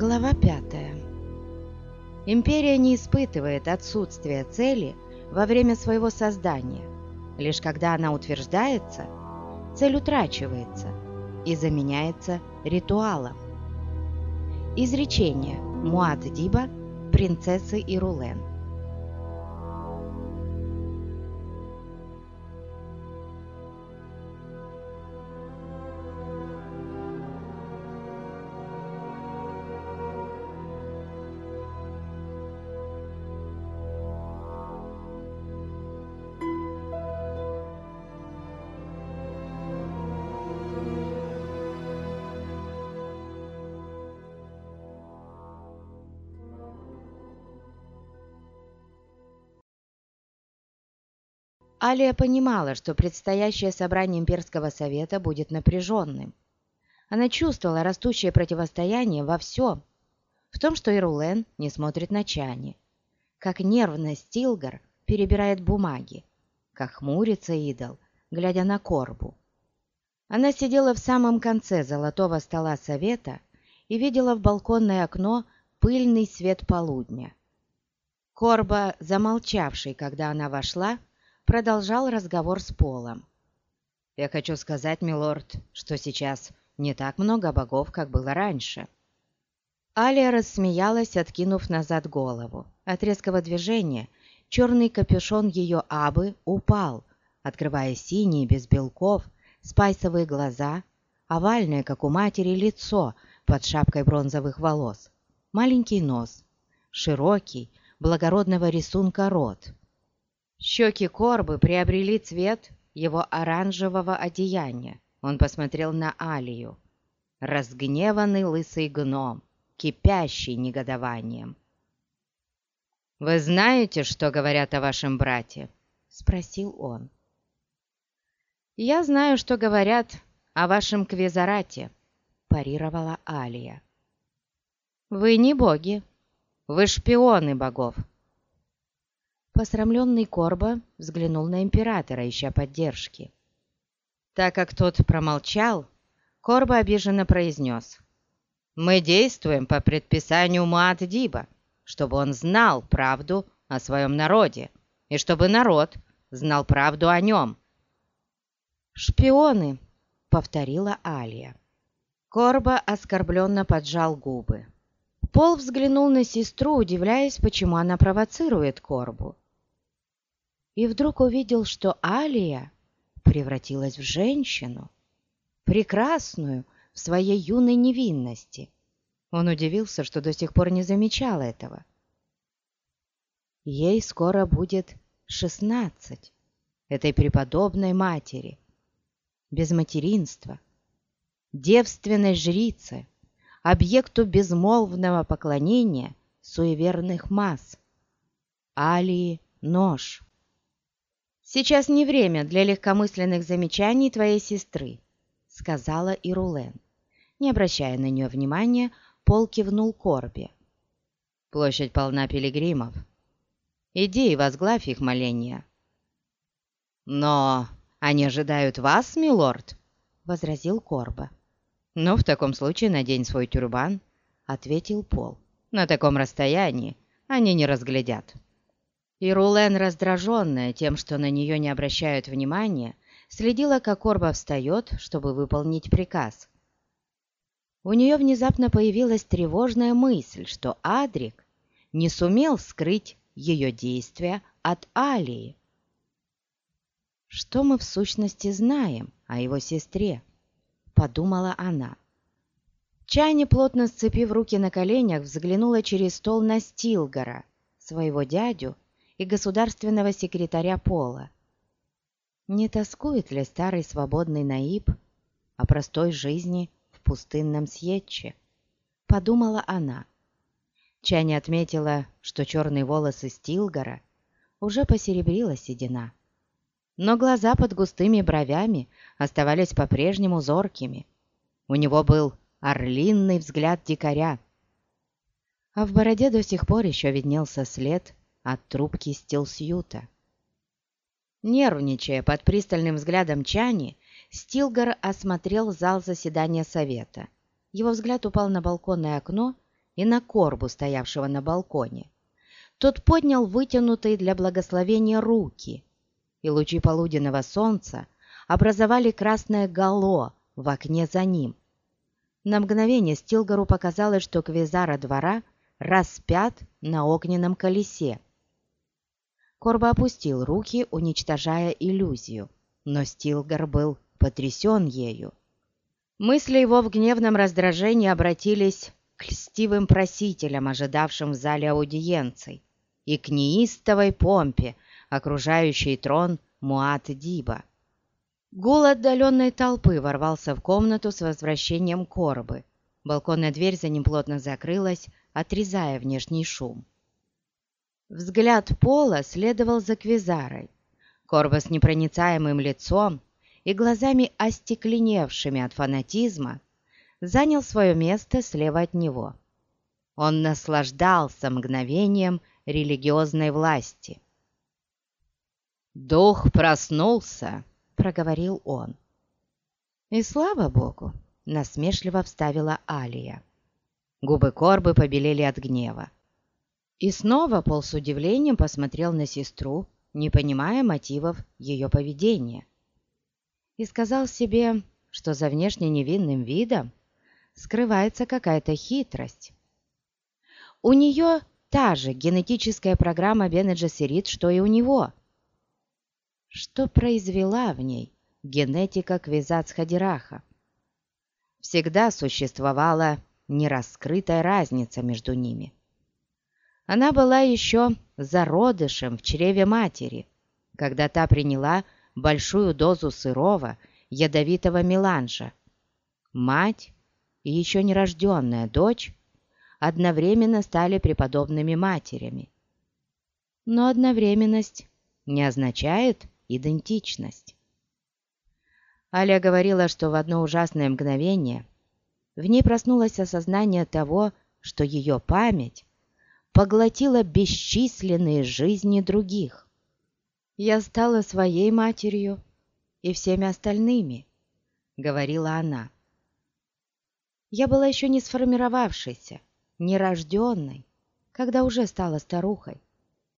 Глава 5. Империя не испытывает отсутствия цели во время своего создания. Лишь когда она утверждается, цель утрачивается и заменяется ритуалом. Изречение Муат Диба принцессы Ирулен. Алия понимала, что предстоящее собрание Имперского совета будет напряженным. Она чувствовала растущее противостояние во всем. В том, что Ирулен не смотрит на Чани, как нервно Стилгар перебирает бумаги, как хмурится идол, глядя на корбу. Она сидела в самом конце золотого стола совета и видела в балконное окно пыльный свет полудня. Корба, замолчавший, когда она вошла, продолжал разговор с Полом. «Я хочу сказать, милорд, что сейчас не так много богов, как было раньше». Алия рассмеялась, откинув назад голову. От резкого движения черный капюшон ее абы упал, открывая синие, без белков, спайсовые глаза, овальное, как у матери, лицо под шапкой бронзовых волос, маленький нос, широкий, благородного рисунка рот, Щеки Корбы приобрели цвет его оранжевого одеяния. Он посмотрел на Алию. Разгневанный лысый гном, кипящий негодованием. «Вы знаете, что говорят о вашем брате?» — спросил он. «Я знаю, что говорят о вашем квизарате», — парировала Алия. «Вы не боги, вы шпионы богов», Посрамленный Корба взглянул на императора, ища поддержки. Так как тот промолчал, Корба обиженно произнес. «Мы действуем по предписанию Муат-Диба, чтобы он знал правду о своем народе, и чтобы народ знал правду о нем». «Шпионы!» — повторила Алия. Корба оскорбленно поджал губы. Пол взглянул на сестру, удивляясь, почему она провоцирует Корбу и вдруг увидел, что Алия превратилась в женщину, прекрасную в своей юной невинности. Он удивился, что до сих пор не замечал этого. Ей скоро будет шестнадцать, этой преподобной матери, без материнства, девственной жрицы, объекту безмолвного поклонения суеверных масс. Алии нож. «Сейчас не время для легкомысленных замечаний твоей сестры», — сказала Ирулен. Не обращая на нее внимания, Пол кивнул Корбе. «Площадь полна пилигримов. Иди и возглавь их моления». «Но они ожидают вас, милорд», — возразил Корба. «Ну, в таком случае надень свой тюрбан», — ответил Пол. «На таком расстоянии они не разглядят». И Рулен, раздраженная тем, что на нее не обращают внимания, следила, как Орба встает, чтобы выполнить приказ. У нее внезапно появилась тревожная мысль, что Адрик не сумел скрыть ее действия от Алии. «Что мы в сущности знаем о его сестре?» — подумала она. Чайни, плотно сцепив руки на коленях, взглянула через стол на Стилгора, своего дядю, и государственного секретаря Пола. Не тоскует ли старый свободный Наиб о простой жизни в пустынном Сьетче? Подумала она. Чани отметила, что черные волосы Стилгора уже посеребрила седина. Но глаза под густыми бровями оставались по-прежнему зоркими. У него был орлинный взгляд дикаря. А в бороде до сих пор еще виднелся след от трубки Стилсьюта. Нервничая под пристальным взглядом Чани, Стилгар осмотрел зал заседания совета. Его взгляд упал на балконное окно и на корбу, стоявшего на балконе. Тот поднял вытянутые для благословения руки, и лучи полуденного солнца образовали красное гало в окне за ним. На мгновение Стилгару показалось, что Квизара двора распят на огненном колесе. Корба опустил руки, уничтожая иллюзию, но Стилгар был потрясен ею. Мысли его в гневном раздражении обратились к льстивым просителям, ожидавшим в зале аудиенций, и к неистовой помпе, окружающей трон Муат-Диба. Гул отдаленной толпы ворвался в комнату с возвращением Корбы. Балконная дверь за ним плотно закрылась, отрезая внешний шум. Взгляд Пола следовал за Квизарой. Корба с непроницаемым лицом и глазами остекленевшими от фанатизма занял свое место слева от него. Он наслаждался мгновением религиозной власти. «Дух проснулся!» — проговорил он. «И слава Богу!» — насмешливо вставила Алия. Губы Корбы побелели от гнева. И снова Пол с удивлением посмотрел на сестру, не понимая мотивов ее поведения. И сказал себе, что за внешне невинным видом скрывается какая-то хитрость. У нее та же генетическая программа Бене что и у него. Что произвела в ней генетика Квизац-Хадираха? Всегда существовала нераскрытая разница между ними. Она была еще зародышем в чреве матери, когда та приняла большую дозу сырого, ядовитого меланжа. Мать и еще нерожденная дочь одновременно стали преподобными матерями. Но одновременность не означает идентичность. Аля говорила, что в одно ужасное мгновение в ней проснулось осознание того, что ее память поглотила бесчисленные жизни других. «Я стала своей матерью и всеми остальными», — говорила она. «Я была еще не сформировавшейся, нерожденной, когда уже стала старухой.